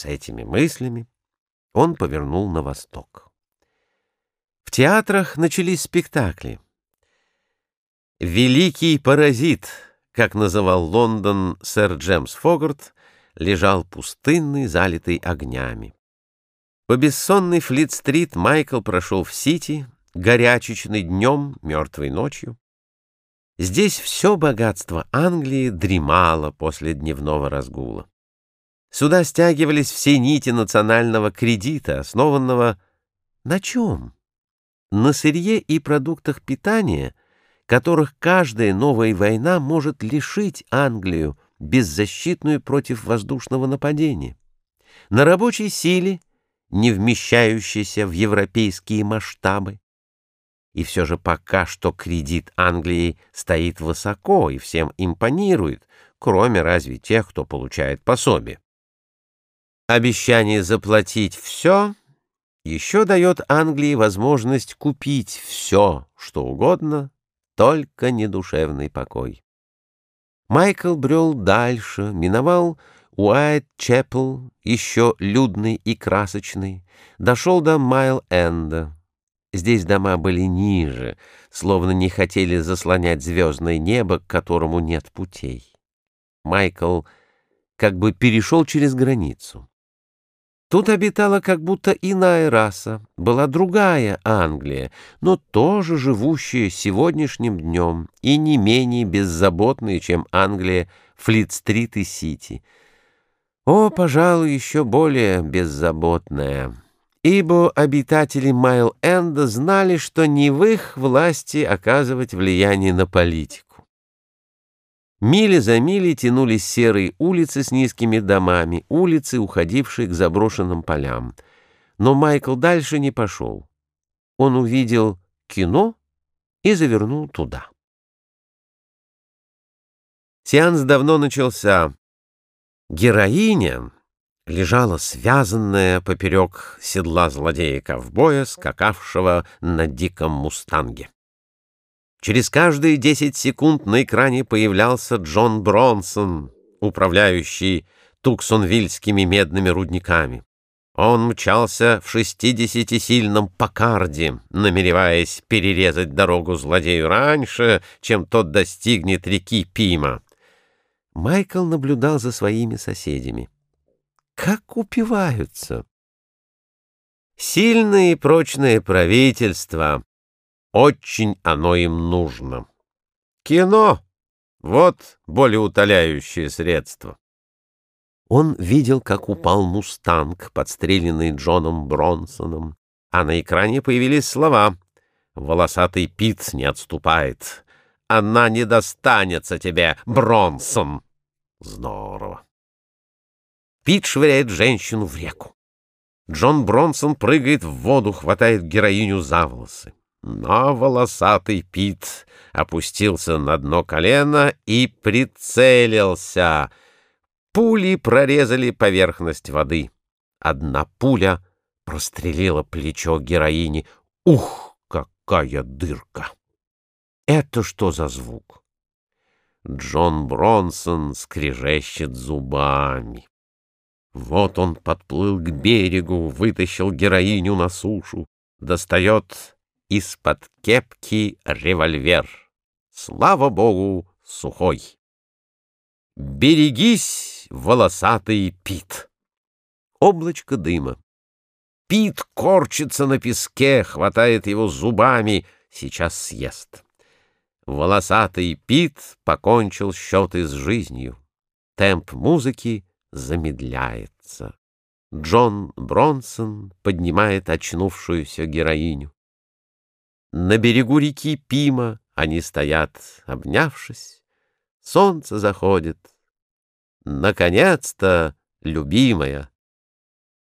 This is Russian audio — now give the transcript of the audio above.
С этими мыслями он повернул на восток. В театрах начались спектакли. «Великий паразит», как называл Лондон сэр Джемс Фогарт, лежал пустынный, залитый огнями. По бессонной Флит-стрит Майкл прошел в Сити, горячечный днем, мертвой ночью. Здесь все богатство Англии дремало после дневного разгула. Сюда стягивались все нити национального кредита, основанного на чем? На сырье и продуктах питания, которых каждая новая война может лишить Англию, беззащитную против воздушного нападения. На рабочей силе, не вмещающейся в европейские масштабы. И все же пока что кредит Англии стоит высоко и всем импонирует, кроме разве тех, кто получает пособие. Обещание заплатить все еще дает Англии возможность купить все, что угодно, только не душевный покой. Майкл брел дальше, миновал Уайт-Чепл, еще людный и красочный, дошел до Майл-Энда. Здесь дома были ниже, словно не хотели заслонять звездное небо, к которому нет путей. Майкл как бы перешел через границу. Тут обитала как будто иная раса, была другая Англия, но тоже живущая сегодняшним днем и не менее беззаботная, чем Англия Флит-стрит и Сити. О, пожалуй, еще более беззаботная, ибо обитатели Майл-Энда знали, что не в их власти оказывать влияние на политику. Мили за милей тянулись серые улицы с низкими домами, улицы, уходившие к заброшенным полям. Но Майкл дальше не пошел. Он увидел кино и завернул туда. Сеанс давно начался. Героиня лежала связанная поперек седла злодея-ковбоя, скакавшего на диком мустанге. Через каждые 10 секунд на экране появлялся Джон Бронсон, управляющий Туксонвильскими медными рудниками. Он мчался в шестидесятисильном Покарде, намереваясь перерезать дорогу злодею раньше, чем тот достигнет реки Пима. Майкл наблюдал за своими соседями. Как упиваются! Сильное и прочное правительство очень оно им нужно. Кино — вот более утоляющее средство. Он видел, как упал «Мустанг», подстреленный Джоном Бронсоном, а на экране появились слова «Волосатый Пит не отступает. Она не достанется тебе, Бронсон!» Здорово. Пит швыряет женщину в реку. Джон Бронсон прыгает в воду, хватает героиню за волосы. Но волосатый Пит опустился на дно колена и прицелился. Пули прорезали поверхность воды. Одна пуля прострелила плечо героини. Ух, какая дырка! Это что за звук? Джон Бронсон скрежещет зубами. Вот он подплыл к берегу, вытащил героиню на сушу, достает из-под кепки револьвер. Слава богу, сухой. Берегись, волосатый Пит. Облачко дыма. Пит корчится на песке, хватает его зубами, сейчас съест. Волосатый Пит покончил счеты с жизнью. Темп музыки замедляется. Джон Бронсон поднимает очнувшуюся героиню. На берегу реки Пима они стоят, обнявшись. Солнце заходит. Наконец-то, любимая,